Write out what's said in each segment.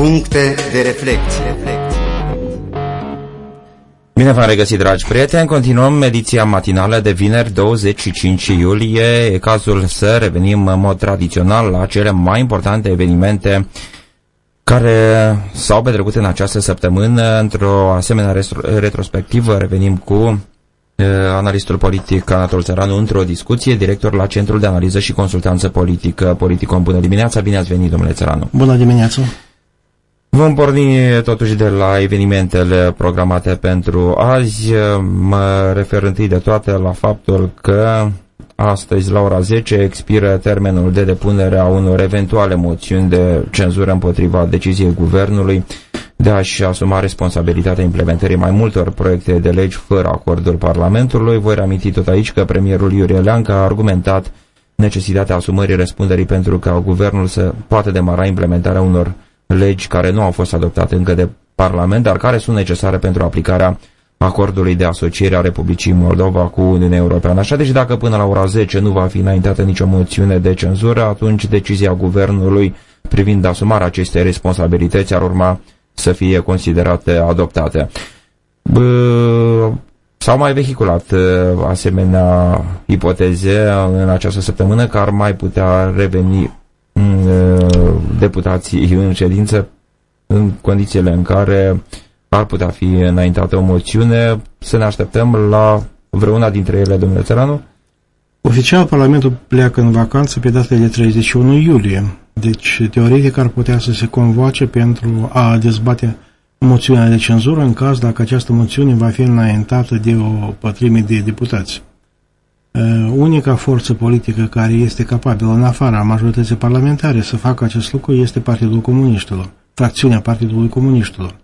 Puncte de reflecție. Bine v-am regăsit, dragi prieteni. Continuăm ediția matinală de vineri 25 iulie. E cazul să revenim în mod tradițional la cele mai importante evenimente care s-au petrecut în această săptămână. Într-o asemenea retrospectivă revenim cu analistul politic Anatol Țăranu într-o discuție, director la Centrul de Analiză și Consultanță Politică Politicom. Bună dimineața, bine ați venit, domnule Țăranu. Bună dimineața. Vom porni totuși de la evenimentele programate pentru azi. Mă refer întâi de toate la faptul că astăzi la ora 10 expiră termenul de depunere a unor eventuale moțiuni de cenzură împotriva deciziei guvernului de a-și asuma responsabilitatea implementării mai multor proiecte de legi fără acordul Parlamentului. Voi reaminti tot aici că premierul Iurie Leanca a argumentat necesitatea asumării răspunderii pentru ca guvernul să poată demara implementarea unor legi care nu au fost adoptate încă de Parlament, dar care sunt necesare pentru aplicarea acordului de asociere a Republicii Moldova cu Uniunea Europeană. Așa, deci dacă până la ora 10 nu va fi înaintată nicio moțiune de cenzură, atunci decizia guvernului privind asumarea acestei responsabilități ar urma să fie considerate adoptate. S-au mai vehiculat asemenea ipoteze în această săptămână că ar mai putea reveni deputații în ședință în condițiile în care ar putea fi înaintată o moțiune. Să ne așteptăm la vreuna dintre ele, domnule Țăranu? Oficial, Parlamentul pleacă în vacanță pe data de 31 iulie. Deci, teoretic, ar putea să se convoace pentru a dezbate moțiunea de cenzură în caz dacă această moțiune va fi înaintată de o pătrime de deputați. Uh, unica forță politică care este capabilă în afara majorității parlamentare să facă acest lucru este Partidul Comuniștilor, fracțiunea Partidului Comuniștilor.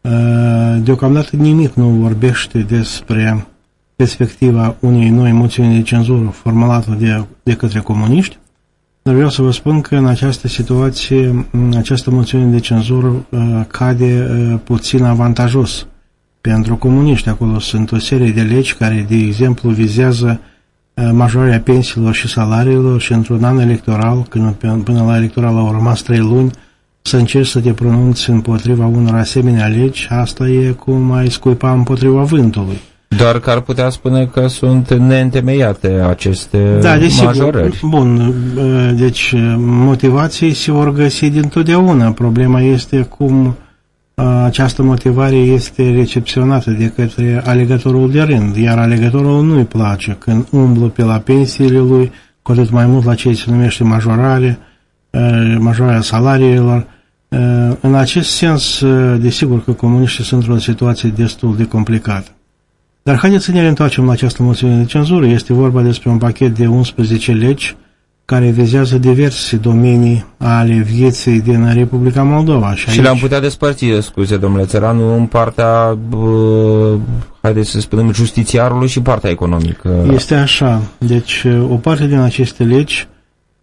Uh, deocamdată nimic nu vorbește despre perspectiva unei noi moțiuni de cenzură formulată de, de către comuniști, dar vreau să vă spun că în această situație, această moțiune de cenzură uh, cade puțin avantajos pentru comuniști. Acolo sunt o serie de legi care, de exemplu, vizează uh, majorarea pensiilor și salariilor și într-un an electoral, când până la electoral au rămas trei luni, să încerci să te pronunți împotriva unor asemenea legi, asta e cum ai scuipa împotriva vântului. Doar că ar putea spune că sunt neîntemeiate aceste da, majorări. Bun, uh, deci uh, motivații se vor găsi dintotdeauna. Problema este cum această motivare este recepționată de către alegătorul de rând, iar alegătorul nu-i place când umblă pe la pensiile lui, cu atât mai mult la ce se numește majorare, majorarea salariilor. În acest sens, desigur că comuniștii sunt într-o situație destul de complicată. Dar haideți să ne întoarcem la această moțiune de cenzură. Este vorba despre un pachet de 11 legi care vizează diverse domenii ale vieții din Republica Moldova. Și, și le-am putea despărți, scuze, domnule Țăranu, în partea, bă, haideți să spunem, justițiarului și partea economică. Este așa. Deci, o parte din aceste legi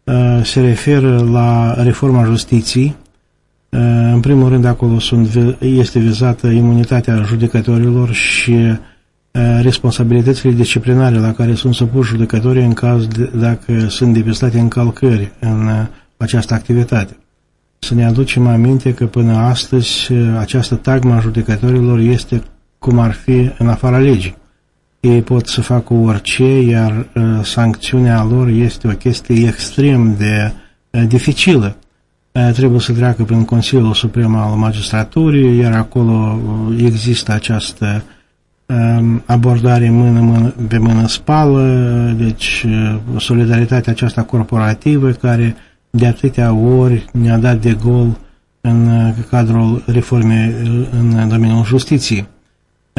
uh, se referă la reforma justiției. Uh, în primul rând, acolo sunt, este vizată imunitatea judecătorilor și uh, Eh, responsabilitățile disciplinare la care sunt supuși judecătorii în caz de, dacă sunt depistate încălcări în eh, această activitate. Să ne aducem aminte că până astăzi eh, această tagma judecătorilor este cum ar fi în afara legii. Ei pot să facă orice, iar uh, sancțiunea lor este o chestie extrem de uh, dificilă. Uh, trebuie să treacă prin Consiliul Suprem al Magistraturii, iar acolo există această Ehm, abordare mână, mână, pe mână spală, deci eh, solidaritatea aceasta corporativă care de atâtea ori ne-a dat de gol în eh, cadrul reformei eh, în domeniul justiției.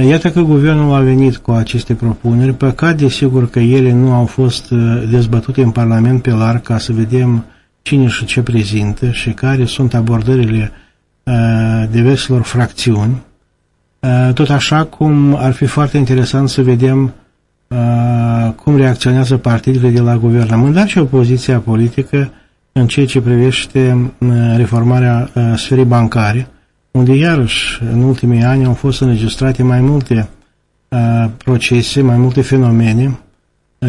Iată că guvernul a venit cu aceste propuneri, păcat desigur că ele nu au fost dezbătute în Parlament pe larg ca să vedem cine și ce prezintă și care sunt abordările diverselor fracțiuni Uh, tot așa cum ar fi foarte interesant să vedem uh, cum reacționează partidele de la guvernământ, dar și opoziția politică în ceea ce privește uh, reformarea sferei bancare, unde iarăși în ultimii ani au fost înregistrate mai multe procese, mai multe fenomene,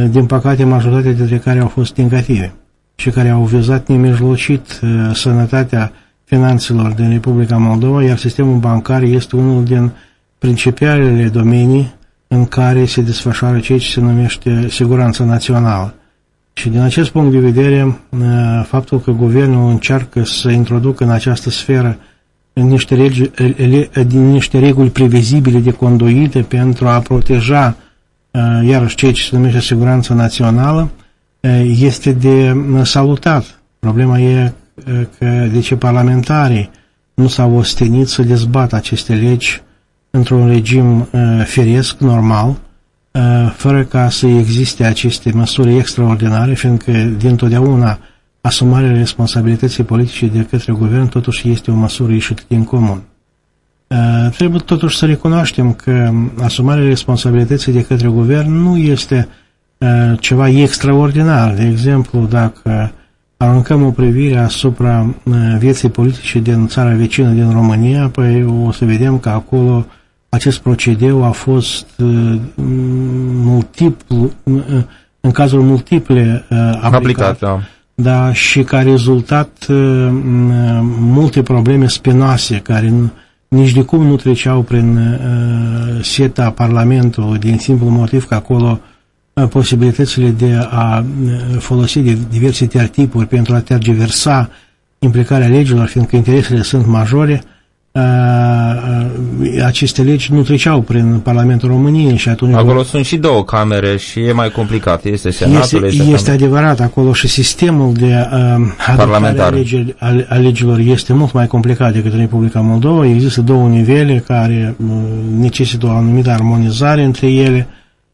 din păcate majoritatea dintre care au fost negative și care au vizat nemijlocit sănătatea finanțelor din Republica Moldova, iar sistemul bancar este unul din principalele domenii în care se desfășoară ceea ce se numește siguranța națională. Și din acest punct de vedere, faptul că guvernul încearcă să introducă în această sferă niște, regi, niște reguli previzibile de conduită pentru a proteja iarăși ceea ce se numește siguranța națională, este de salutat. Problema e că de ce parlamentarii nu s-au ostenit să dezbată aceste legi într-un regim firesc, normal, fără ca să existe aceste măsuri extraordinare, fiindcă dintotdeauna asumarea responsabilității politice de către guvern totuși este o măsură ieșită din comun. Trebuie totuși să recunoaștem că asumarea responsabilității de către guvern nu este ceva extraordinar. De exemplu, dacă aruncăm o privire asupra vieții politice din țara vecină, din România, păi o să vedem că acolo acest procedeu a fost multiplu, în cazul multiple aplicat. aplicat da. da. și ca rezultat multe probleme spinoase care nici de cum nu treceau prin seta Parlamentului din simplu motiv că acolo posibilitățile de a folosi de diverse tertipuri pentru a tergiversa implicarea legilor, fiindcă interesele sunt majore, aceste legi nu treceau prin Parlamentul României și atunci... Acolo sunt și două camere și e mai complicat. Este Senatul, este, este, este adevărat, acolo și sistemul de uh, adoptare a, legilor este mult mai complicat decât în Republica Moldova. Există două nivele care uh, necesită o anumită armonizare între ele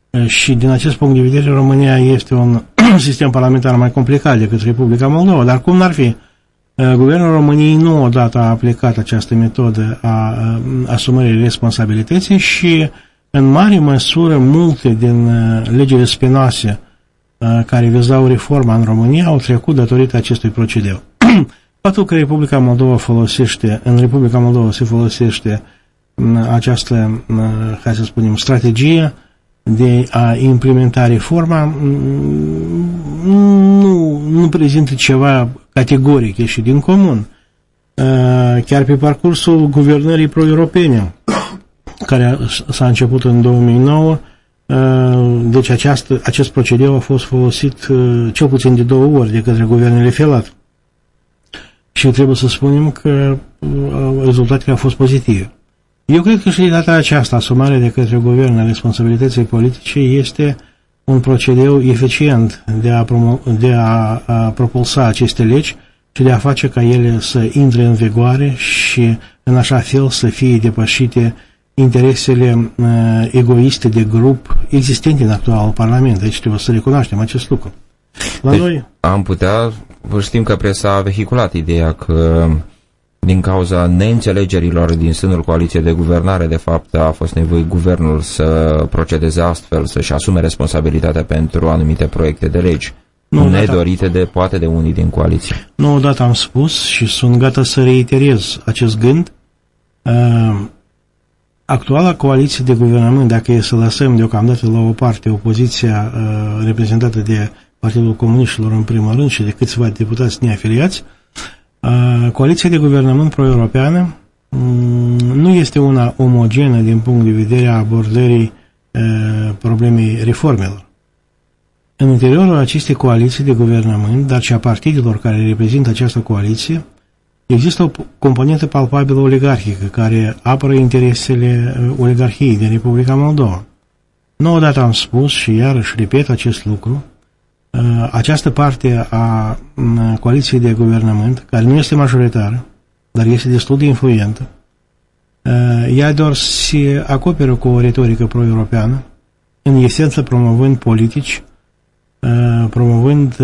uh, și din acest punct de vedere România este un sistem parlamentar mai complicat decât Republica Moldova, dar cum n-ar fi? Uh, Guvernul României nu odată a aplicat această metodă a uh, asumării responsabilității și în mare măsură multe din uh, legile spinoase care vizau reforma în România au trecut datorită acestui procedeu. Faptul că Republica Moldova folosește, în Republica Moldova se folosește această, hai să spunem, strategie de a implementa reforma nu, nu prezintă ceva categoric ieșit din comun. Chiar pe parcursul guvernării pro-europene, care s-a început în 2009, deci această, acest procedeu a fost folosit cel puțin de două ori de către guvernele Felat. Și trebuie să spunem că rezultatele au fost pozitive. Eu cred că și de data aceasta asumarea de către guvern a responsabilității politice este un procedeu eficient de a, de a, a propulsa aceste legi și de a face ca ele să intre în vigoare și în așa fel să fie depășite interesele uh, egoiste de grup existente în actualul Parlament. Deci trebuie să recunoaștem acest lucru. La deci, noi... Am putea, știm că presa a vehiculat ideea că din cauza neînțelegerilor din sânul coaliției de guvernare, de fapt, a fost nevoie guvernul să procedeze astfel, să-și asume responsabilitatea pentru anumite proiecte de legi. Nu, nedorite de poate de unii din coaliție. Nu odată am spus și sunt gata să reiterez acest gând. Uh, actuala coaliție de guvernământ, dacă e să lăsăm deocamdată la o parte opoziția uh, reprezentată de Partidul Comuniștilor în primul rând și de câțiva deputați neafiliați, Coaliția de guvernământ pro-europeană mm, nu este una omogenă din punct de vedere a abordării problemei reformelor. În interiorul acestei coaliții de guvernământ, dar și a partidelor care reprezintă această coaliție, există o componentă palpabilă oligarhică care apără interesele oligarhiei din Republica Moldova. Nu odată am spus și iarăși repet acest lucru, Uh, această parte a mm, coaliției de guvernământ, care nu este majoritară, dar este destul de influentă, uh, ea doar se acoperă cu o retorică pro-europeană, în esență promovând politici, uh, promovând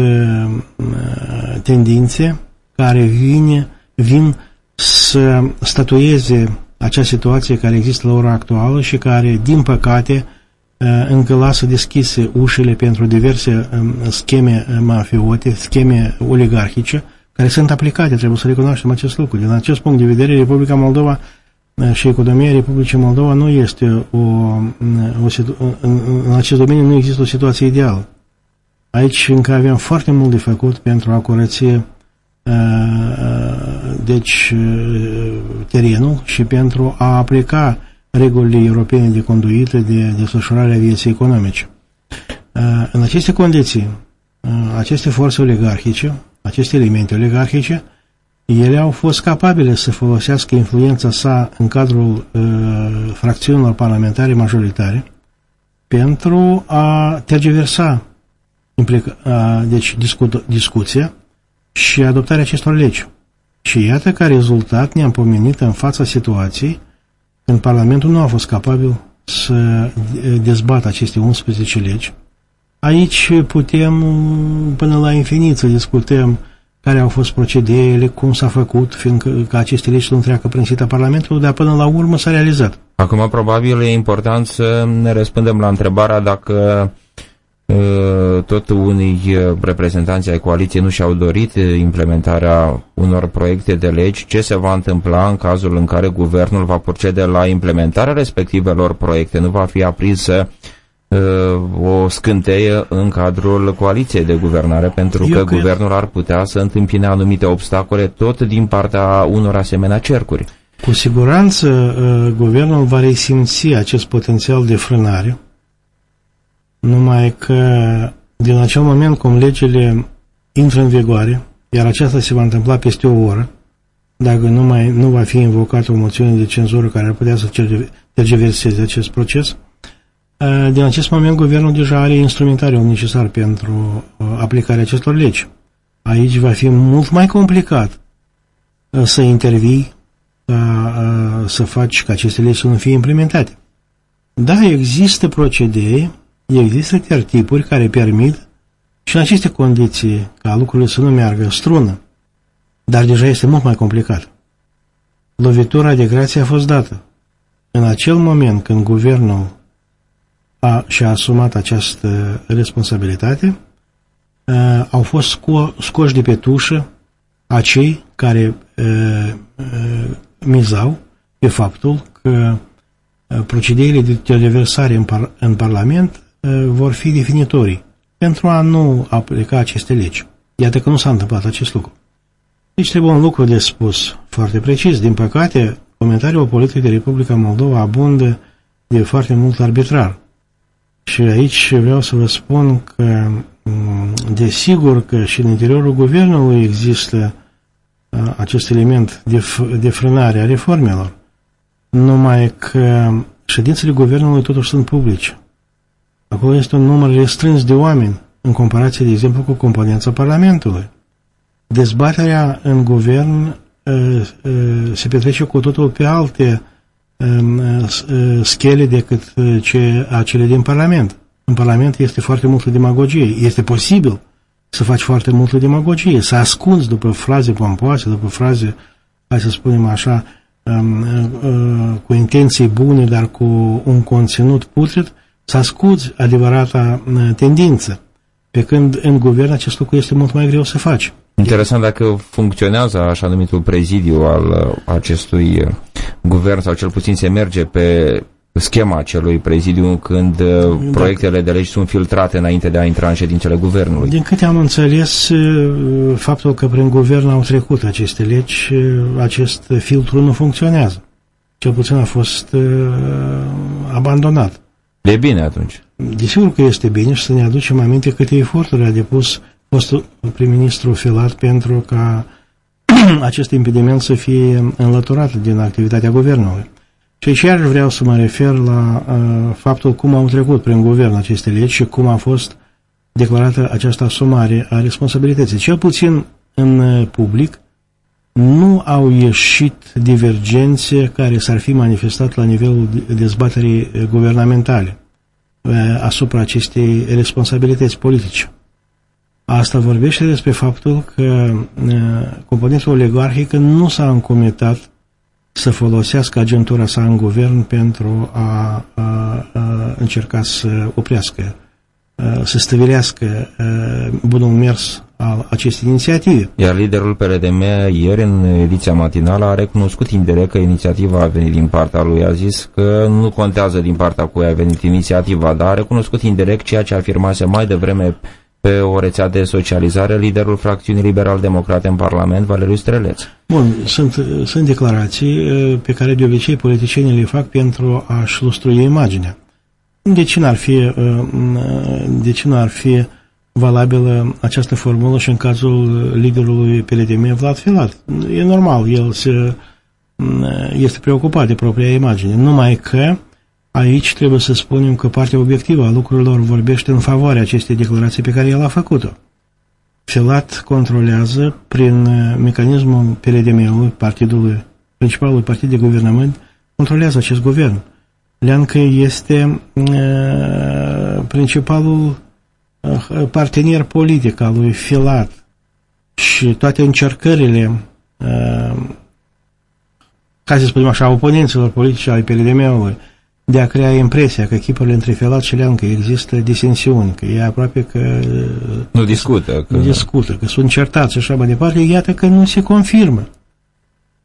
tendințe care vine, vin să statueze acea situație care există la ora actuală și care, din păcate, Uh, încă lasă deschise ușile pentru diverse um, scheme uh, mafiote, scheme oligarhice, care sunt aplicate, trebuie să recunoaștem acest lucru. Din acest punct de vedere, Republica Moldova uh, și economia Republicii Moldova nu este o, o în acest domeniu nu există o situație ideală. Aici încă avem foarte mult de făcut pentru a curăți deci terenul și pentru a aplica regulile europene de conduită de desfășurare a vieții economice. În aceste condiții, aceste forțe oligarhice, aceste elemente oligarhice, ele au fost capabile să folosească influența sa în cadrul uh, fracțiunilor parlamentare majoritare pentru a tergiversa implica, uh, deci discu discuția și adoptarea acestor legi. Și iată ca rezultat ne-am pomenit în fața situației când Parlamentul nu a fost capabil să dezbată aceste 11 legi. Aici putem până la infinit să discutăm care au fost procedeele, cum s-a făcut, fiindcă ca aceste legi nu treacă prin sita Parlamentului, dar până la urmă s-a realizat. Acum, probabil, e important să ne răspundem la întrebarea dacă tot unii reprezentanți ai coaliției nu și-au dorit implementarea unor proiecte de legi, ce se va întâmpla în cazul în care guvernul va procede la implementarea respectivelor proiecte, nu va fi aprinsă o scânteie în cadrul coaliției de guvernare, pentru Eu că cred... guvernul ar putea să întâmpine anumite obstacole tot din partea unor asemenea cercuri. Cu siguranță, guvernul va resimți acest potențial de frânare, numai că din acel moment cum legile intră în vigoare, iar aceasta se va întâmpla peste o oră, dacă nu, mai, nu va fi invocată o moțiune de cenzură care ar putea să tergiverseze acest proces, uh, din acest moment guvernul deja are instrumentariul necesar pentru uh, aplicarea acestor legi. Aici va fi mult mai complicat uh, să intervii, să faci ca aceste legi să nu fie implementate. Da, există procedee Există tertipuri care permit și în aceste condiții ca lucrurile să nu meargă strună, dar deja este mult mai complicat. Lovitura de grație a fost dată. În acel moment când guvernul a, și-a asumat această responsabilitate, a, au fost sco scoși de pe tușă acei care a, a, mizau pe faptul că procedeile de televersare în, par în Parlament Uh, vor fi definitorii pentru a nu aplica aceste legi. Iată că nu s-a întâmplat acest lucru. Deci trebuie un lucru de spus foarte precis. Din păcate, comentariul politic de Republica Moldova abundă de foarte mult arbitrar. Și aici vreau să vă spun că, mm, desigur că și în interiorul guvernului există uh, acest element de, de frânare a reformelor, numai că ședințele guvernului totuși sunt publice. Acolo este un număr restrâns de oameni, în comparație, de exemplu, cu componența Parlamentului. Dezbaterea în guvern uh, uh, se petrece cu totul pe alte uh, schele decât ce, acele din Parlament. În Parlament este foarte multă demagogie. Este posibil să faci foarte multă demagogie, să ascunzi după fraze pompoase, după fraze, hai să spunem așa, um, cu intenții bune, dar cu un conținut putred, să ascuți adevărata tendință, pe când în guvern acest lucru este mult mai greu să faci. Interesant dacă funcționează așa numitul prezidiu al uh, acestui uh, guvern sau cel puțin se merge pe schema acelui prezidiu când uh, da. proiectele de legi sunt filtrate înainte de a intra în ședințele guvernului. Din câte am înțeles, faptul că prin guvern au trecut aceste legi, acest filtru nu funcționează. Cel puțin a fost abandonat. E bine atunci. Desigur că este bine și să ne aducem aminte câte eforturi a depus fostul prim-ministru Filat pentru ca acest impediment să fie înlăturat din activitatea guvernului. Și aici vreau să mă refer la uh, faptul cum au trecut prin guvern aceste legi și cum a fost declarată această asumare a responsabilității. Cel puțin în uh, public nu au ieșit divergențe care s-ar fi manifestat la nivelul dezbaterii guvernamentale asupra acestei responsabilități politice. Asta vorbește despre faptul că componentul oligarhică nu s-a încomitat să folosească agentura sa în guvern pentru a, a, a încerca să oprească, a, să stăvilească bunul mers al acestei inițiative. Iar liderul PRDM ieri în ediția matinală a recunoscut indirect că inițiativa a venit din partea lui, a zis că nu contează din partea cui a venit inițiativa, dar a recunoscut indirect ceea ce afirmase mai devreme pe o rețea de socializare liderul fracțiunii liberal-democrate în Parlament, Valeriu Streleț. Bun, sunt, sunt declarații pe care de obicei politicienii le fac pentru a-și lustrui imaginea. De ce n-ar fi, de ce n-ar fi valabilă această formulă și în cazul liderului PLDM, Vlad Filat? E normal, el se, este preocupat de propria imagine, numai că Aici trebuie să spunem că partea obiectivă a lucrurilor vorbește în favoarea acestei declarații pe care el a făcut-o. Filat controlează prin uh, mecanismul PLDM-ului, partidului, principalul partid de guvernământ, controlează acest guvern. Leancă este uh, principalul uh, partener politic al lui Filat și toate încercările uh, ca să spunem așa, oponenților politici ai PLDM-ului de a crea impresia că echipurile între Filat și Leancă există disensiuni, că e aproape că... Nu discută. Că... Nu discută, că sunt certați și așa mai departe, iată că nu se confirmă.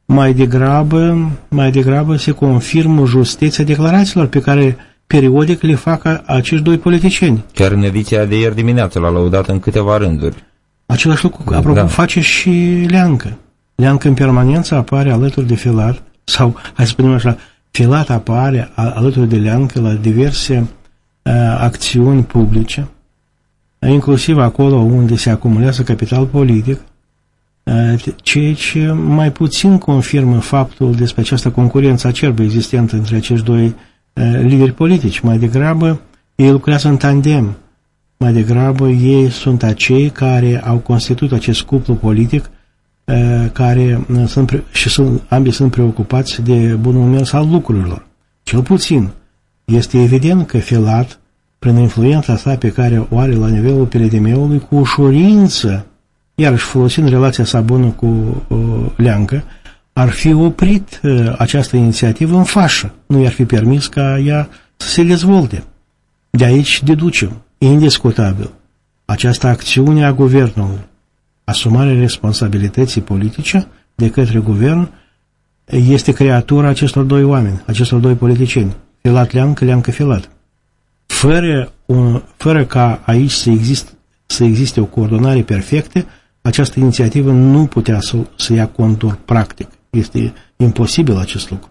Mai degrabă, mai degrabă se confirmă justiția declarațiilor pe care periodic le fac acești doi politicieni. Chiar în ediția de ieri dimineață l-a lăudat în câteva rânduri. Același lucru, apropo, da. face și Leancă. Leancă în permanență apare alături de Filat, sau, hai să spunem așa, Filat apare alături de Leancă la diverse uh, acțiuni publice, inclusiv acolo unde se acumulează capital politic, uh, ceea ce mai puțin confirmă faptul despre această concurență acerbă existentă între acești doi uh, lideri politici. Mai degrabă, ei lucrează în tandem. Mai degrabă, ei sunt acei care au constituit acest cuplu politic care sunt, și sunt, ambii sunt preocupați de bunul mers al lucrurilor. Cel puțin, este evident că Filat, prin influența sa pe care o are la nivelul PLDM-ului, cu ușurință, iarăși folosind relația sa bună cu uh, Leancă, ar fi oprit uh, această inițiativă în fașă. Nu i-ar fi permis ca ea să se dezvolte. De aici deducem, indiscutabil, această acțiune a guvernului asumarea responsabilității politice de către guvern este creatura acestor doi oameni, acestor doi politicieni, Filat Leancă, Leancă Filat. Fără, un, fără ca aici să, exist, să existe o coordonare perfectă, această inițiativă nu putea să, să ia contur practic. Este imposibil acest lucru.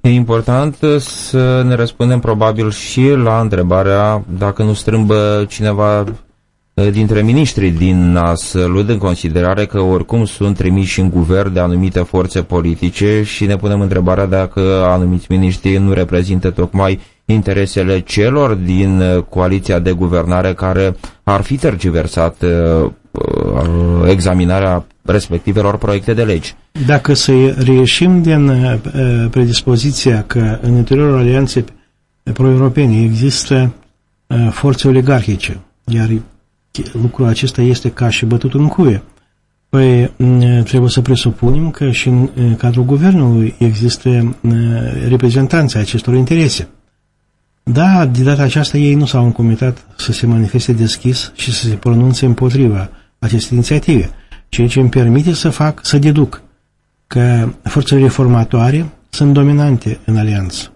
E important să ne răspundem probabil și la întrebarea dacă nu strâmbă cineva Eh, dintre miniștrii din NAS, luând în considerare că oricum sunt trimiși în guvern de anumite forțe politice și ne punem întrebarea dacă anumiți miniștri nu reprezintă tocmai interesele celor din eh, coaliția de guvernare care ar fi tergiversat uh, examinarea respectivelor proiecte de legi. Dacă să reieșim din uh, predispoziția că în interiorul alianței pro-europene există uh, forțe oligarhice, iar lucrul acesta este ca și bătut în cuie. Păi trebuie să presupunem că și în cadrul guvernului există reprezentanții acestor interese. Da, de data aceasta ei nu s-au încomitat să se manifeste deschis și să se pronunțe împotriva acestei inițiative, ceea ce îmi permite să fac, să deduc că forțele reformatoare sunt dominante în alianță.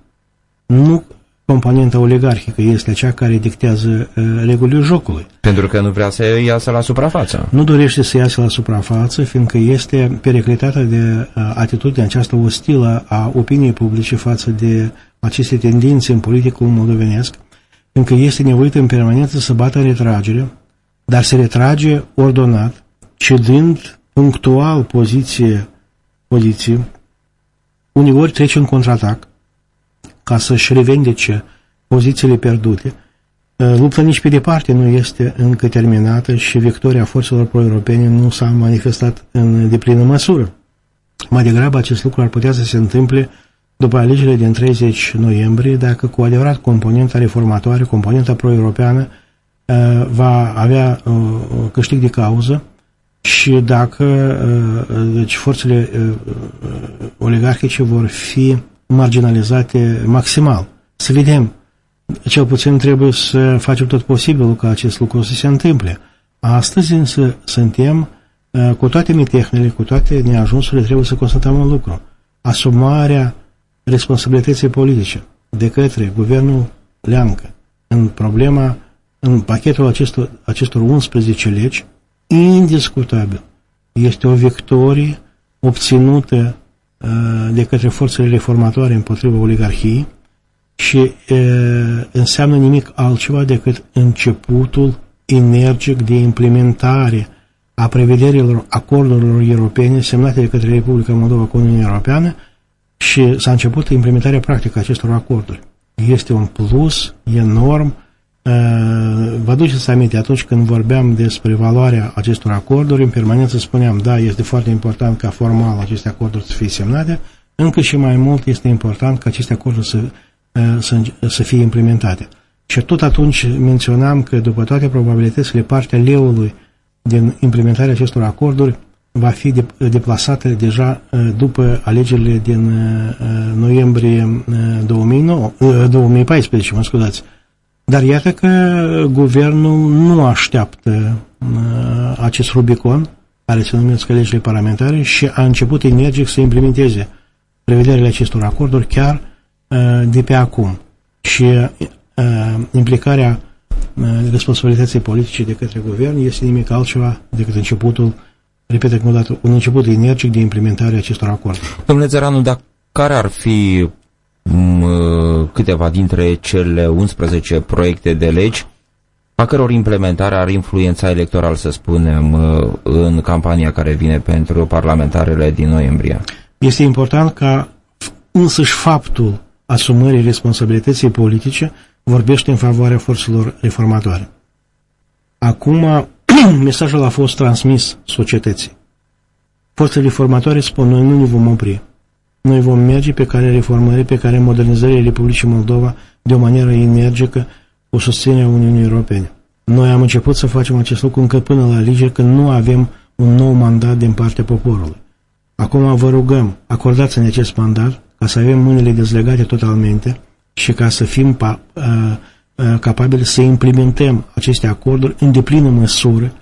Nu componenta oligarhică este cea care dictează uh, regulile jocului. Pentru că nu vrea să iasă la suprafață. Nu dorește să iasă la suprafață, fiindcă este periclitată de uh, atitudinea aceasta ostilă a opiniei publice față de aceste tendințe în politicul moldovenesc, fiindcă este nevoită în permanență să bată în retragere, dar se retrage ordonat, cedând punctual poziție, poziție, uneori trece în contraatac, ca să-și revendece pozițiile pierdute. Uh, lupta nici pe departe nu este încă terminată și victoria forțelor pro-europene nu s-a manifestat în deplină măsură. Mai degrabă acest lucru ar putea să se întâmple după alegerile din 30 noiembrie, dacă cu adevărat componenta reformatoare, componenta pro-europeană uh, va avea uh, câștig de cauză și dacă deci forțele oligarhice vor fi marginalizate maximal. Să vedem, cel puțin trebuie să facem tot posibilul ca acest lucru să se întâmple. Astăzi însă suntem, uh, cu toate mitehnele, cu toate neajunsurile, trebuie să constatăm un lucru. Asumarea responsabilității politice de către guvernul Leancă în problema în pachetul acestor, acestor 11 legi, indiscutabil, este o victorie obținută uh, de către forțele reformatoare împotriva oligarhiei și uh, înseamnă nimic altceva decât începutul energic de implementare a prevederilor acordurilor europene semnate de către Republica Moldova cu Uniunea Europeană și s-a început implementarea practică a acestor acorduri. Este un plus enorm. Uh, vă aduceți aminte, atunci când vorbeam despre valoarea acestor acorduri, în permanență spuneam, da, este foarte important ca formal aceste acorduri să fie semnate, încă și mai mult este important ca aceste acorduri să, uh, să, să fie implementate. Și tot atunci menționam că după toate probabilitățile partea leului din implementarea acestor acorduri va fi deplasată deja uh, după alegerile din uh, uh, noiembrie 2009, 2014, mă scuzați. Dar iată că guvernul nu așteaptă acest Rubicon, care se numesc legile parlamentare, și a început energic să implementeze prevederile acestor acorduri chiar de pe acum. Și implicarea responsabilității politice de către guvern este nimic altceva decât începutul, repet încă o dată, un început energic de implementare a acestor acorduri. Domnule Țăranu, dar care ar fi câteva dintre cele 11 proiecte de legi a căror implementare ar influența electoral, să spunem, în campania care vine pentru parlamentarele din noiembrie? Este important ca însăși faptul asumării responsabilității politice vorbește în favoarea forțelor reformatoare. Acum, mesajul a fost transmis societății. Forțele reformatoare spun, noi nu ne vom opri. Noi vom merge pe care reformării, pe care modernizării Republicii Moldova de o manieră energică cu susținerea Uniunii Europene. Noi am început să facem acest lucru încă până la alegeri când nu avem un nou mandat din partea poporului. Acum vă rugăm, acordați-ne acest mandat ca să avem mâinile dezlegate totalmente și ca să fim pa, uh, uh, capabili să implementăm aceste acorduri în deplină măsură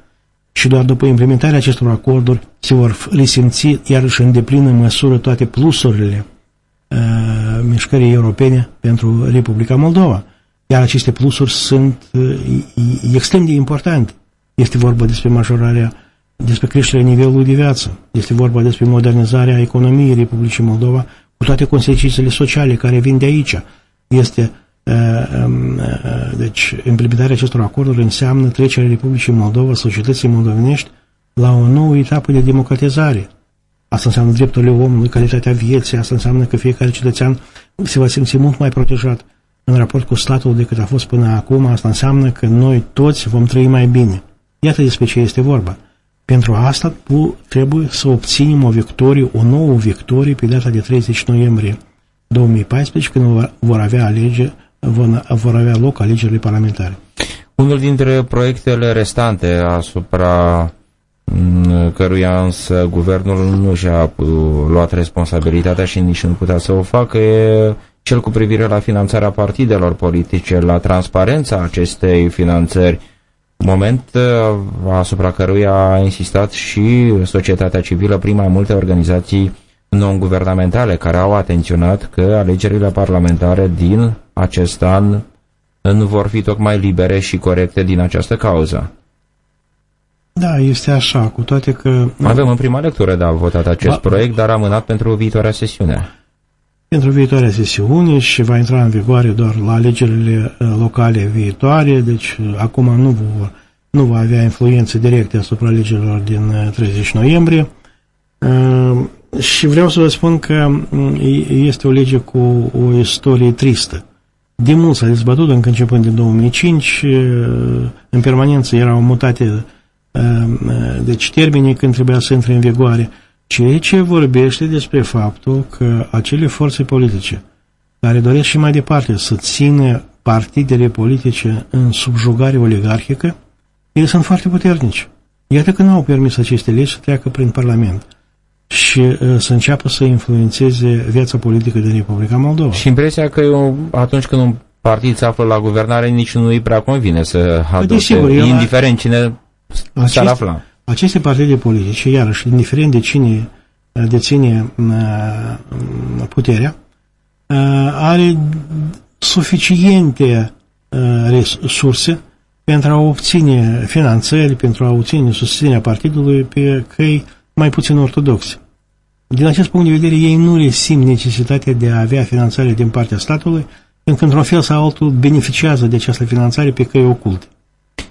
și doar după implementarea acestor acorduri se vor resimți iarăși în deplină măsură toate plusurile uh, mișcării europene pentru Republica Moldova. Iar aceste plusuri sunt uh, extrem de importante. Este vorba despre majorarea, despre creșterea nivelului de viață, este vorba despre modernizarea economiei Republicii Moldova cu toate consecințele sociale care vin de aici, este uh, um, uh, deci implementarea acestor acorduri înseamnă trecerea Republicii Moldova, societății moldovenești, la o nouă etapă de democratizare. Asta înseamnă drepturile omului, calitatea vieții, asta înseamnă că fiecare cetățean se va simți mult mai protejat în raport cu statul decât a fost până acum. Asta înseamnă că noi toți vom trăi mai bine. Iată despre ce este vorba. Pentru asta trebuie să obținem o victorie, o nouă victorie pe data de 30 noiembrie 2014, când vor avea, alege, vor avea loc alegerile parlamentare. Unul dintre proiectele restante asupra mm, căruia însă guvernul nu și-a luat responsabilitatea și nici nu putea să o facă e cel cu privire la finanțarea partidelor politice, la transparența acestei finanțări, moment uh, asupra căruia a insistat și societatea civilă prin mai multe organizații non-guvernamentale care au atenționat că alegerile parlamentare din acest an nu vor fi tocmai libere și corecte din această cauză. Da, este așa, cu toate că... Avem în prima lectură, da, votat acest ba... proiect, dar amânat pentru viitoarea sesiune. Pentru viitoarea sesiune și va intra în vigoare doar la alegerile uh, locale viitoare, deci uh, acum nu va, nu va avea influențe directe asupra alegerilor din 30 uh, noiembrie. Și vreau să vă spun că mm, este o lege cu o istorie tristă. De mult s-a dezbătut încă începând din 2005, în permanență erau mutate deci termenii când trebuia să intre în vigoare, ceea ce vorbește despre faptul că acele forțe politice care doresc și mai departe să țină partidele politice în subjugare oligarhică, ele sunt foarte puternici. Iată că nu au permis aceste legi să treacă prin Parlament și uh, să înceapă să influențeze viața politică din Republica Moldova. Și impresia că eu, atunci când un partid se află la guvernare, nici nu îi prea convine să păi, adopte, sigur, indiferent cine s-ar afla. Aceste partide politice, iarăși, indiferent de cine uh, deține uh, puterea, are suficiente resurse pentru a obține finanțări, pentru a obține susținerea partidului pe căi mai puțin ortodoxe. Din acest punct de vedere, ei nu resimt necesitatea de a avea finanțare din partea statului, pentru că, într-un fel sau altul, beneficiază de această finanțare pe căi oculte.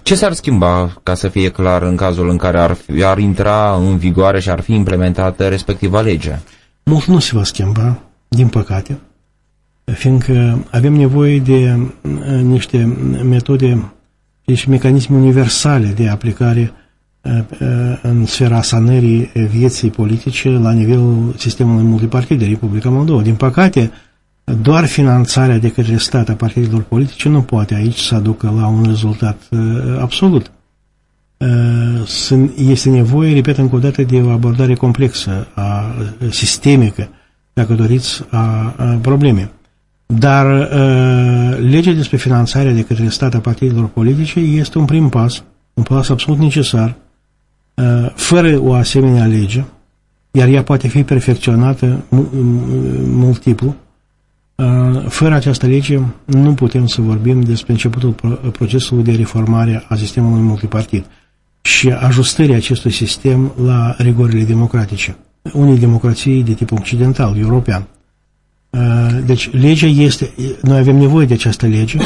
Ce s-ar schimba, ca să fie clar, în cazul în care ar, fi, ar intra în vigoare și ar fi implementată respectiva lege? Mult nu se va schimba, din păcate, fiindcă avem nevoie de uh, niște metode deci mecanisme universale de aplicare uh, uh, în sfera sanării vieții politice la nivelul sistemului multipartid de Republica Moldova. Din păcate, doar finanțarea de către stat a partidelor politice nu poate aici să aducă la un rezultat uh, absolut. Este nevoie, repet încă o dată, de o abordare complexă, a, sistemică, dacă doriți, a, a problemei. Dar uh, legea despre finanțarea de către stat a partidelor politice este un prim pas, un pas absolut necesar. Uh, fără o asemenea lege, iar ea poate fi perfecționată multiplu, uh, fără această lege nu putem să vorbim despre începutul procesului de reformare a sistemului multipartid și ajustării acestui sistem la rigorile democratice, unei democrații de tip occidental, european. Uh, deci legea este, noi avem nevoie de această lege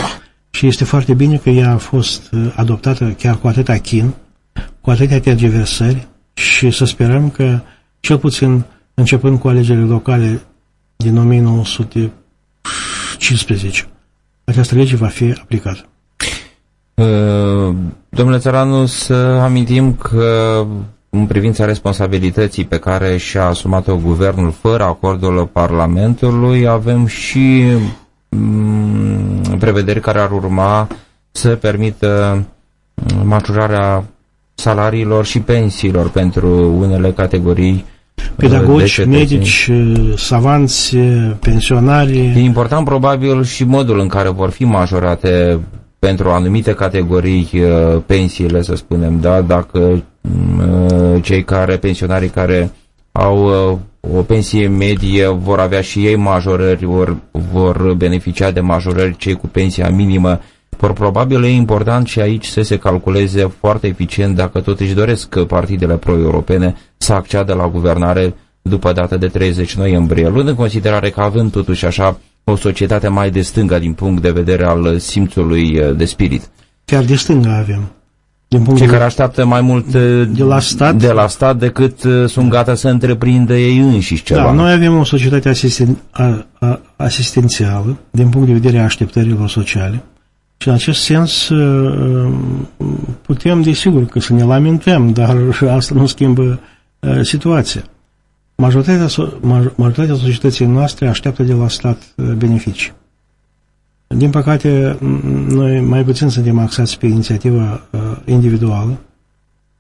și este foarte bine că ea a fost uh, adoptată chiar cu atâta chin, cu atâtea tergiversări și să sperăm că, cel puțin începând cu alegerile locale din 1915, această lege va fi aplicată. Uh, domnule Țăranu, să amintim că în privința responsabilității pe care și-a asumat-o guvernul fără acordul Parlamentului, avem și mm, prevederi care ar urma să permită mm, majorarea salariilor și pensiilor pentru unele categorii uh, Pedagogi, medici, uh, savanți, pensionari. E important probabil și modul în care vor fi majorate pentru anumite categorii uh, pensiile, să spunem, da? dacă mm, uh, cei care, pensionarii care au uh, o pensie medie vor avea și ei majorări, vor, vor beneficia de majorări cei cu pensia minimă, por probabil e important și aici să se calculeze foarte eficient dacă totuși doresc partidele pro-europene să acceadă la guvernare după data de 30 noiembrie, luând în considerare că având totuși așa o societate mai de stânga din punct de vedere al simțului uh, de spirit. Chiar de stânga avem. Din punct Cei de care așteaptă mai mult uh, de la stat, de la stat decât uh, sunt gata să întreprindă ei înșiși ceva. Da, noi avem o societate asisten, a, a, asistențială din punct de vedere a așteptărilor sociale și în acest sens putem, desigur, că să ne lamentăm, dar asta nu schimbă situația. Majoritatea, majoritatea societății noastre așteaptă de la stat uh, beneficii. Din păcate, noi mai puțin suntem axați pe inițiativa uh, individuală,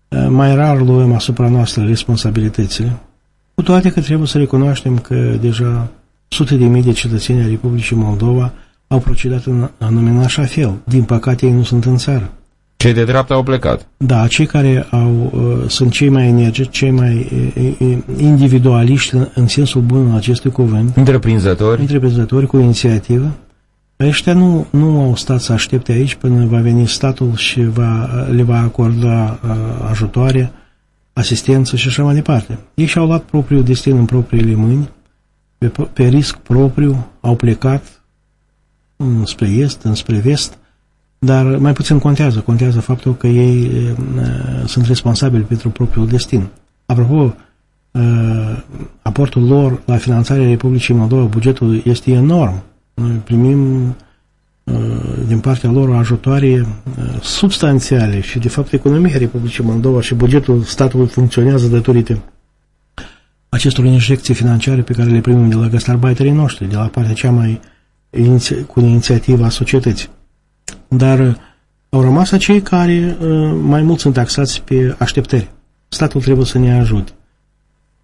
uh, mai rar luăm asupra noastră responsabilitățile, cu toate că trebuie să recunoaștem că deja sute de mii de cetățeni ai Republicii Moldova au procedat în anume așa fel. Din păcate, ei nu sunt în țară. Cei de dreapta au plecat. Da, cei care au, uh, sunt cei mai energici, cei mai uh, uh, individualiști în, în sensul bun al acestui cuvânt. Întreprinzători. Întreprinzători cu inițiativă. Ăștia nu, nu au stat să aștepte aici până va veni statul și va, le va acorda uh, ajutoare, asistență și așa mai departe. Ei și-au luat propriul destin în propriile mâini, pe, pe risc propriu, au plecat spre est, înspre vest, dar mai puțin contează. Contează faptul că ei uh, sunt responsabili pentru propriul destin. Apropo, uh, aportul lor la finanțarea Republicii Moldova, bugetul este enorm. Noi primim uh, din partea lor ajutoare uh, substanțiale și, de fapt, economia Republicii Moldova și bugetul statului funcționează datorită acestor injecții financiare pe care le primim de la gastarbaiterii noștri, de la partea cea mai cu inițiativa societății dar uh, au rămas acei care uh, mai mult sunt taxați pe așteptări. Statul trebuie să ne ajute.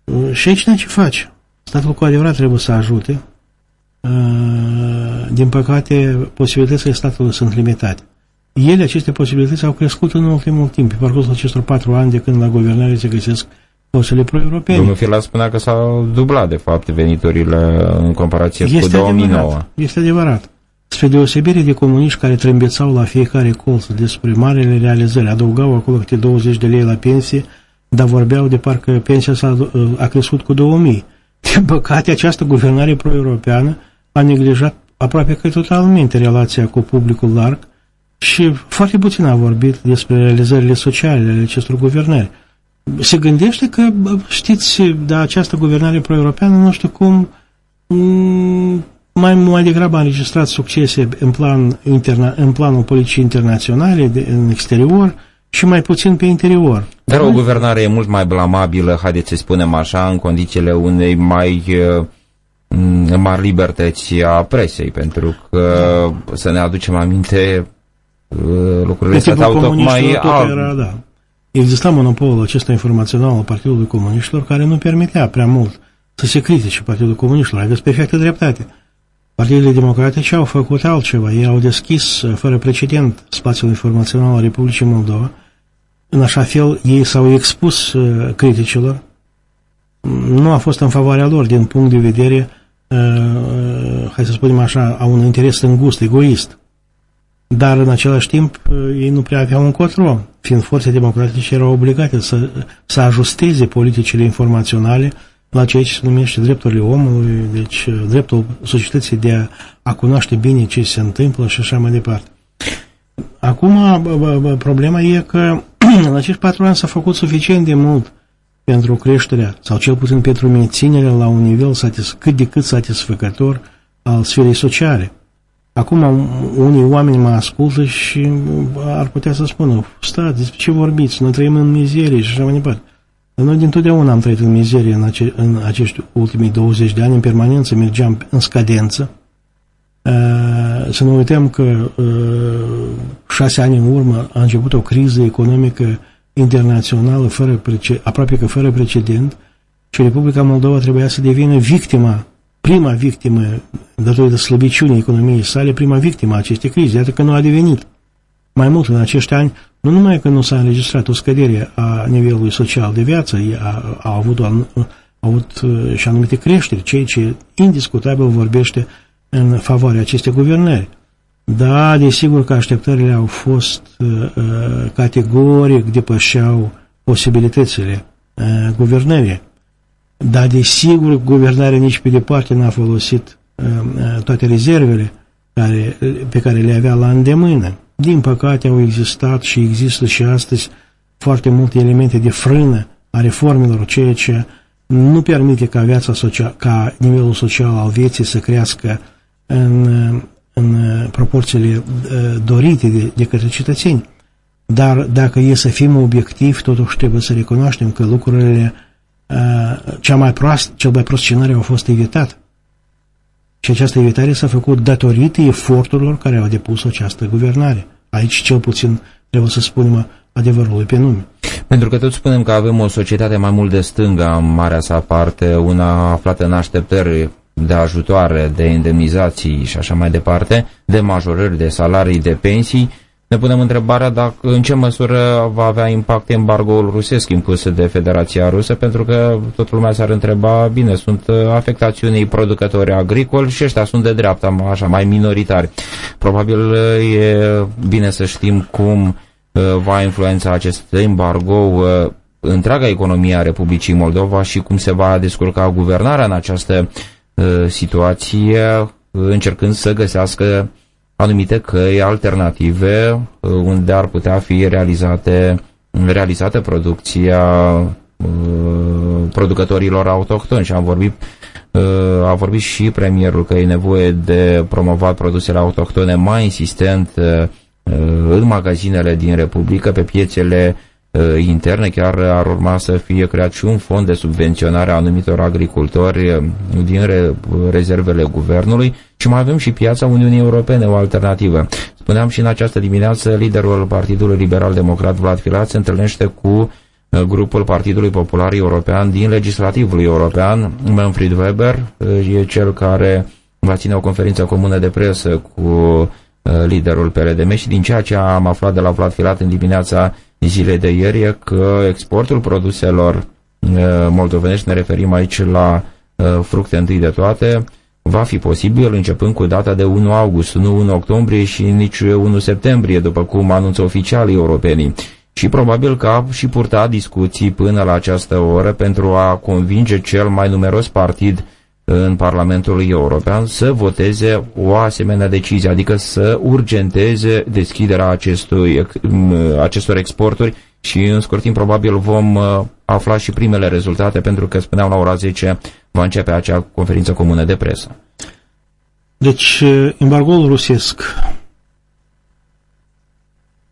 Uh, și aici ce face? Statul cu adevărat trebuie să ajute. Din păcate, posibilitățile statului sunt limitate. Ele, aceste posibilități, au crescut în ultimul timp, pe parcursul acestor patru ani de când la guvernare se găsesc forțele pro-europene. Domnul Filat spunea că s-au dublat, de fapt, veniturile în comparație este cu 2009. Adevărat. Este adevărat. spre deosebire de comuniști care trâmbețau la fiecare colț despre marele realizări, adăugau acolo câte 20 de lei la pensie, dar vorbeau de parcă pensia s-a, a crescut cu 2000. Din păcate, această guvernare pro-europeană a neglijat aproape că totalmente relația cu publicul larg și foarte puțin a vorbit despre realizările sociale ale acestor guvernări. Se gândește că, știți, de această guvernare pro-europeană, nu știu cum, mm, mai, mai degrabă a înregistrat succese în, plan interna, în planul politicii internaționale, de, în exterior, și mai puțin pe interior. Dar o guvernare e mult mai blamabilă, haideți să spunem așa, în condițiile unei mai uh, mari libertăți a presei, pentru că, da. să ne aducem aminte, uh, lucrurile stăteau tocmai... Tot era, da. Exista monopolul acesta informațional al Partidului Comuniștilor care nu permitea prea mult să se critique Partidul Comuniștilor. Aveți perfectă dreptate. Partidele democratice au făcut altceva. Ei au deschis, uh, fără precedent, spațiul informațional al Republicii Moldova. În așa fel, ei s-au expus uh, criticilor. Nu a fost în favoarea lor din punct de vedere, uh, uh, hai să spunem așa, a un interes îngust, egoist. Dar, în același timp, uh, ei nu prea aveau un control, fiind forțe democratice erau obligate să, să ajusteze politicile informaționale la ceea ce se numește drepturile omului, deci uh, dreptul societății de a, a cunoaște bine ce se întâmplă și așa mai departe. Acum, problema e că în acești patru ani s-a făcut suficient de mult pentru creșterea, sau cel puțin pentru menținerea la un nivel satis, cât de cât satisfăcător al sferei sociale. Acum unii oameni mă ascultă și ar putea să spună, stați, despre ce vorbiți, noi trăim în mizerie și așa mai departe. Noi dintotdeauna am trăit în mizerie în, ace în acești ultimii 20 de ani, în permanență mergeam în scadență. Uh, să nu uităm că uh, șase ani în urmă a început o criză economică internațională fără aproape că fără precedent și Republica Moldova trebuia să devină victima, prima victimă, datorită slăbiciunii economiei sale, prima victimă a acestei crize. Iată că nu a devenit. Mai mult, în acești ani, nu numai că nu s-a înregistrat o scădere a nivelului social de viață, a, a avut, a, a avut uh, și anumite creșteri, ceea ce indiscutabil vorbește în favoarea acestei guvernări. Da, desigur că așteptările au fost uh, uh categoric, depășeau posibilitățile uh, guvernării. Dar, desigur, guvernarea nici pe departe n-a folosit uh, uh toate rezervele care, pe care le avea la îndemână. Din păcate au existat și există și astăzi foarte multe elemente de frână a reformelor, ceea ce nu permite ca, viața social, ca nivelul social al vieții să crească în, în proporțiile uh, dorite de, de către cetățeni. Dar dacă e să fim obiectivi, totuși trebuie să recunoaștem că lucrurile, uh, cea mai proast, cel mai prost scenariu au fost evitat. Și această evitare s-a făcut datorită eforturilor care au depus această guvernare. Aici, cel puțin, trebuie să spunem adevărului pe nume. Pentru că tot spunem că avem o societate mai mult de stânga în marea sa parte, una aflată în așteptări de ajutoare, de indemnizații și așa mai departe, de majorări de salarii, de pensii, ne punem întrebarea dacă în ce măsură va avea impact embargoul rusesc impus de Federația Rusă, pentru că toată lumea s-ar întreba, bine, sunt uh, afectați unii producători agricoli și ăștia sunt de dreapta, așa, mai minoritari. Probabil uh, e bine să știm cum uh, va influența acest embargo întreaga economie a Republicii Moldova și cum se va descurca guvernarea în această situație, încercând să găsească anumite căi alternative uh, unde ar putea fi realizate, realizată producția uh, producătorilor autohtoni. Și am vorbit uh, a vorbit și premierul că e nevoie de promovat produsele autohtone mai insistent în magazinele din Republică, pe piețele Uh, interne, chiar ar urma să fie creat și un fond de subvenționare a anumitor agricultori uh, din re, rezervele guvernului și mai avem și piața Uniunii Europene, o alternativă. Spuneam și în această dimineață, liderul Partidului Liberal Democrat Vlad Filat se întâlnește cu uh, grupul Partidului Popular European din legislativul european, Manfred Weber, e cel care va ține o conferință comună de presă cu liderul PRDM și din ceea ce am aflat de la Vlad Filat în dimineața zilei de ieri e că exportul produselor moldovenești, ne referim aici la fructe întâi de toate, va fi posibil începând cu data de 1 august, nu 1 octombrie și nici 1 septembrie, după cum anunță oficialii europenii. Și probabil că a și purta discuții până la această oră pentru a convinge cel mai numeros partid în Parlamentul European să voteze o asemenea decizie, adică să urgenteze deschiderea acestui, acestor exporturi și în scurt timp probabil vom uh, afla și primele rezultate pentru că spuneam la ora 10 va începe acea conferință comună de presă. Deci, uh, embargoul rusesc,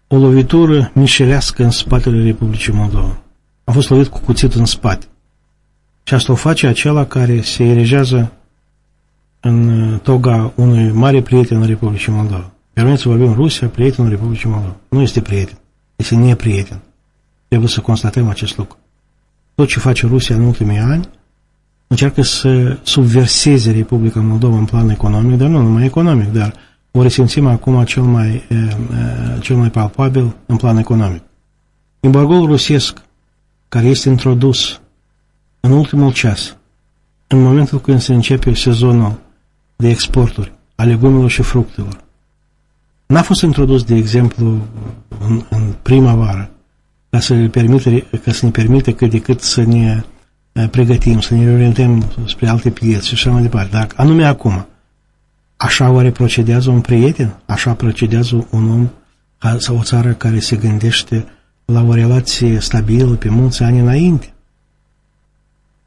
o lovitură mișelească în spatele Republicii Moldova. A fost lovit cu cuțit în spate. Și asta o face acela care se erigează în uh, toga unui mare prieten în Republicii Moldova. Permit să vorbim Rusia, prietenul Republicii Moldova. Nu este prieten, este neprieten. Trebuie să constatăm acest lucru. Tot ce face Rusia în ultimii ani încearcă să subverseze Republica Moldova în plan economic, dar nu numai economic, dar o resimțim acum cel mai, e, e, cel mai palpabil în plan economic. Embargoul rusesc, care este introdus în ultimul ceas, în momentul când se începe sezonul de exporturi a legumelor și fructelor, n-a fost introdus, de exemplu, în, în primăvară, ca să, ne permite, ca să ne permite cât de cât să ne pregătim, să ne orientăm spre alte piețe și așa mai departe. Dar anume acum, așa oare procedează un prieten? Așa procedează un om sau o țară care se gândește la o relație stabilă pe mulți ani înainte?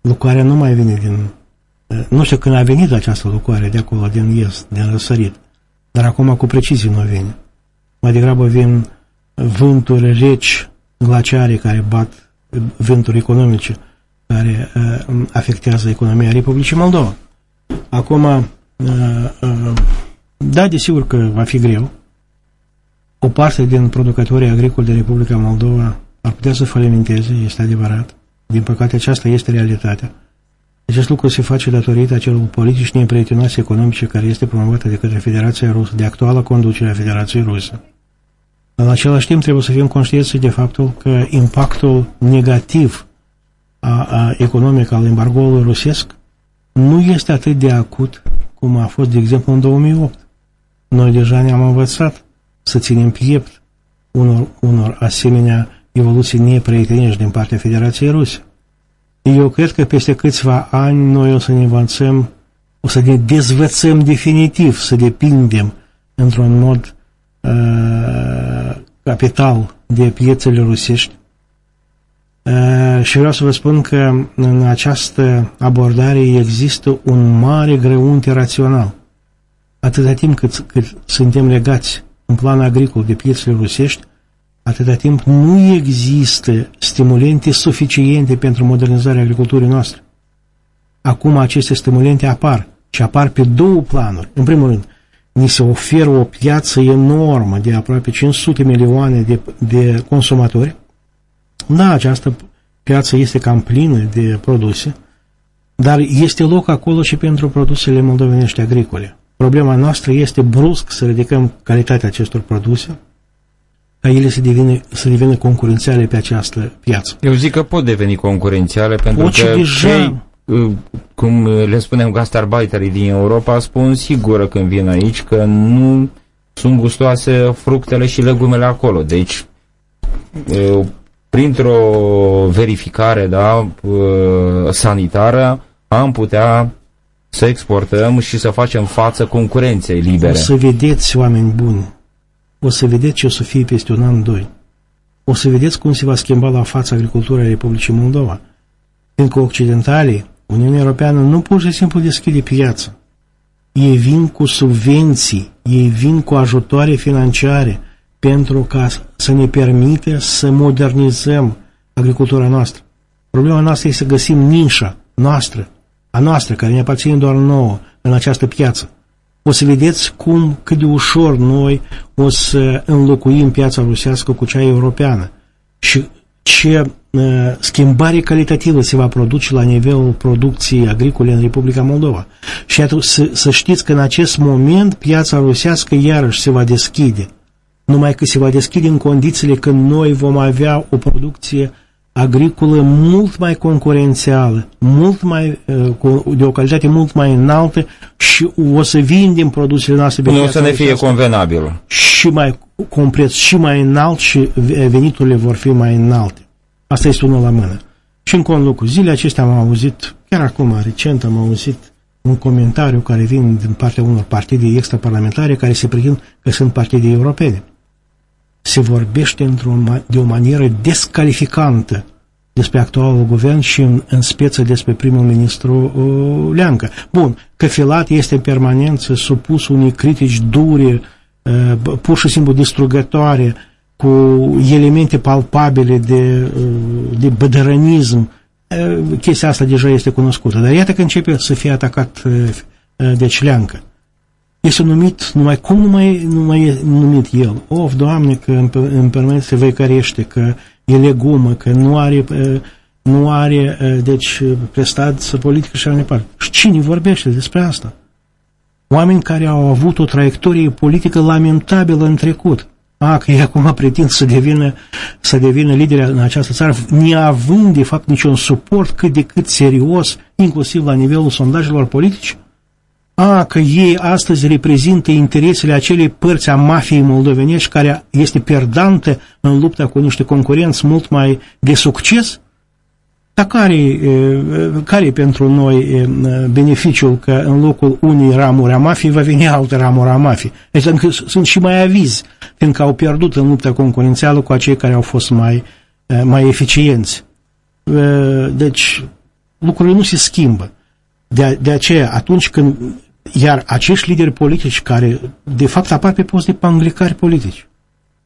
Lucrarea nu mai vine din... Nu știu când a venit această lucrare de acolo, din est, din răsărit, dar acum cu precizie nu vine. Mai degrabă vin vânturi reci, glaciare care bat, vânturi economice care uh, afectează economia Republicii Moldova. Acum, uh, uh, da, desigur că va fi greu. O parte din producătorii agricoli de Republica Moldova ar putea să falimenteze, este adevărat. Din păcate, aceasta este realitatea. Acest lucru se face datorită acelor politici neprietenoase economice care este promovată de către Federația Rusă, de actuala conducere a Federației Rusă. În același timp, trebuie să fim conștienți de faptul că impactul negativ a, a economic al embargoului rusesc nu este atât de acut cum a fost, de exemplu, în 2008. Noi deja ne-am învățat să ținem piept unor, unor asemenea evoluții neprietenești din partea Federației Ruse. Eu cred că peste câțiva ani noi o să ne învățăm, o să ne dezvățăm definitiv, să depindem într-un mod uh, capital de piețele rusești. Uh, și vreau să vă spun că în această abordare există un mare grăunte rațional. Atâta timp cât, cât suntem legați în plan agricol de piețele rusești, atâta timp nu există stimulente suficiente pentru modernizarea agriculturii noastre. Acum aceste stimulente apar și apar pe două planuri. În primul rând, ni se oferă o piață enormă de aproape 500 milioane de, de consumatori. Da, această piață este cam plină de produse, dar este loc acolo și pentru produsele moldovenești agricole. Problema noastră este brusc să ridicăm calitatea acestor produse, ca ele să devină, să devină concurențiale pe această piață. Eu zic că pot deveni concurențiale pentru pot că deja... cei, uh, cum le spunem, gastarbeiterii din Europa spun sigură când vin aici că nu sunt gustoase fructele și legumele acolo. Deci, uh, printr-o verificare da, uh, sanitară, am putea să exportăm și să facem față concurenței libere. O să vedeți, oameni buni, o să vedeți ce o să fie peste un an, doi. O să vedeți cum se va schimba la fața agricultura Republicii Moldova. Fiindcă occidentalii, Uniunea Europeană, nu pur și simplu deschide piața. Ei vin cu subvenții, ei vin cu ajutoare financiare pentru ca să ne permite să modernizăm agricultura noastră. Problema noastră este să găsim nișa noastră, a noastră, care ne aparține doar nouă în această piață o să vedeți cum, cât de ușor noi o să înlocuim piața rusească cu cea europeană și ce uh, schimbare calitativă se va produce la nivelul producției agricole în Republica Moldova. Și atunci să, să știți că în acest moment piața rusească iarăși se va deschide. Numai că se va deschide în condițiile când noi vom avea o producție agricolă mult mai concurențială, mult mai, uh, de o calitate mult mai înaltă și o să vindem produsele noastre pe Nu o să ne fie convenabil. Și mai, cu un preț și mai înalt și veniturile vor fi mai înalte. Asta este unul la mână. Și în un lucru, zilele acestea am auzit, chiar acum, recent am auzit un comentariu care vin din partea unor partide extraparlamentare care se pretind că sunt partide europene. Se vorbește într-o, de o manieră descalificantă despre actualul guvern și în, în speță despre primul ministru uh, Leancă. Bun, că Filat este în permanență supus unei critici dure, uh, pur și simplu distrugătoare, cu elemente palpabile de, uh, de bădărănism, uh, chestia asta deja este cunoscută. Dar iată că începe să fie atacat uh, de Cileancă. Este numit, numai cum nu mai, nu mai e numit el? Of, Doamne, că în permanent se văicărește, că e legumă, că nu are, nu are deci, prestați politică și așa mai departe. Și cine vorbește despre asta? Oameni care au avut o traiectorie politică lamentabilă în trecut a, că ei acum pretind să devină, să devină lideri în această țară, neavând de fapt niciun suport cât de cât serios, inclusiv la nivelul sondajelor politici? A, că ei astăzi reprezintă interesele acelei părți a mafiei moldovenești care este perdantă în lupta cu niște concurenți mult mai de succes? Dar care, care pentru noi beneficiul că în locul unei ramuri a mafiei va veni altă ramură a mafiei? Deci sunt și mai avizi, fiindcă au pierdut în lupta concurențială cu acei care au fost mai, mai eficienți. Deci lucrurile nu se schimbă. De, de aceea, atunci când iar acești lideri politici care de fapt apar pe post de panglicari politici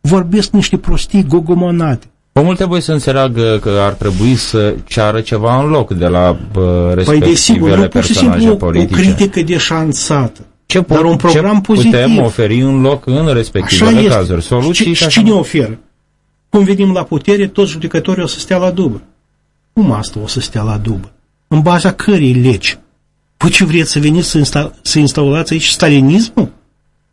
vorbesc niște prostii gogomonate Omul trebuie să înțeleagă că ar trebui să ceară ceva în loc de la uh, respectivele păi desigur, nu pur și simplu politice. o critică deșanțată. Ce, dar un program ce pozitiv. putem oferi în loc în respectivele cazuri? Soluții și, și cine oferă? Cum venim la putere, toți judecătorii o să stea la dubă. Cum asta o să stea la dubă? În baza cărei legi? Păi ce vreți să veniți să, insta să instaurați aici stalinismul?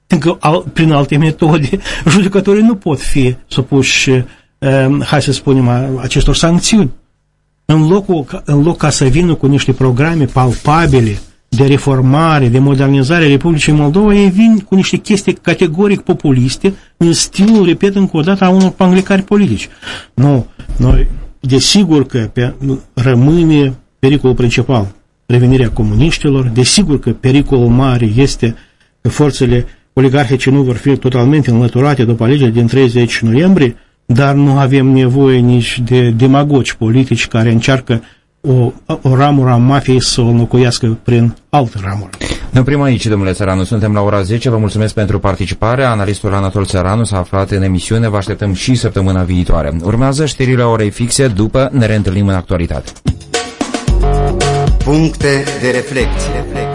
Pentru că al, prin alte metode judecătorii nu pot fi supuși Ehm, hai să spunem, acestor sancțiuni. În, locul, în loc ca să vină cu niște programe palpabile de reformare, de modernizare a Republicii Moldova, ei vin cu niște chestii categoric populiste, în stilul, repet încă o dată, a unor panglicari politici. Nu, noi, desigur că pe, rămâne pericolul principal, revenirea comuniștilor, desigur că pericolul mare este că forțele oligarhice nu vor fi totalmente înlăturate după alegerile din 30 noiembrie, dar nu avem nevoie nici de demagogi politici care încearcă o, o ramură a mafiei să o înlocuiască prin altă ramură. Ne oprim aici, domnule Țăranu. Suntem la ora 10. Vă mulțumesc pentru participare. Analistul Anatol Țăranu s-a aflat în emisiune. Vă așteptăm și săptămâna viitoare. Urmează știrile orei fixe. După ne reîntâlnim în actualitate. Puncte de reflecție.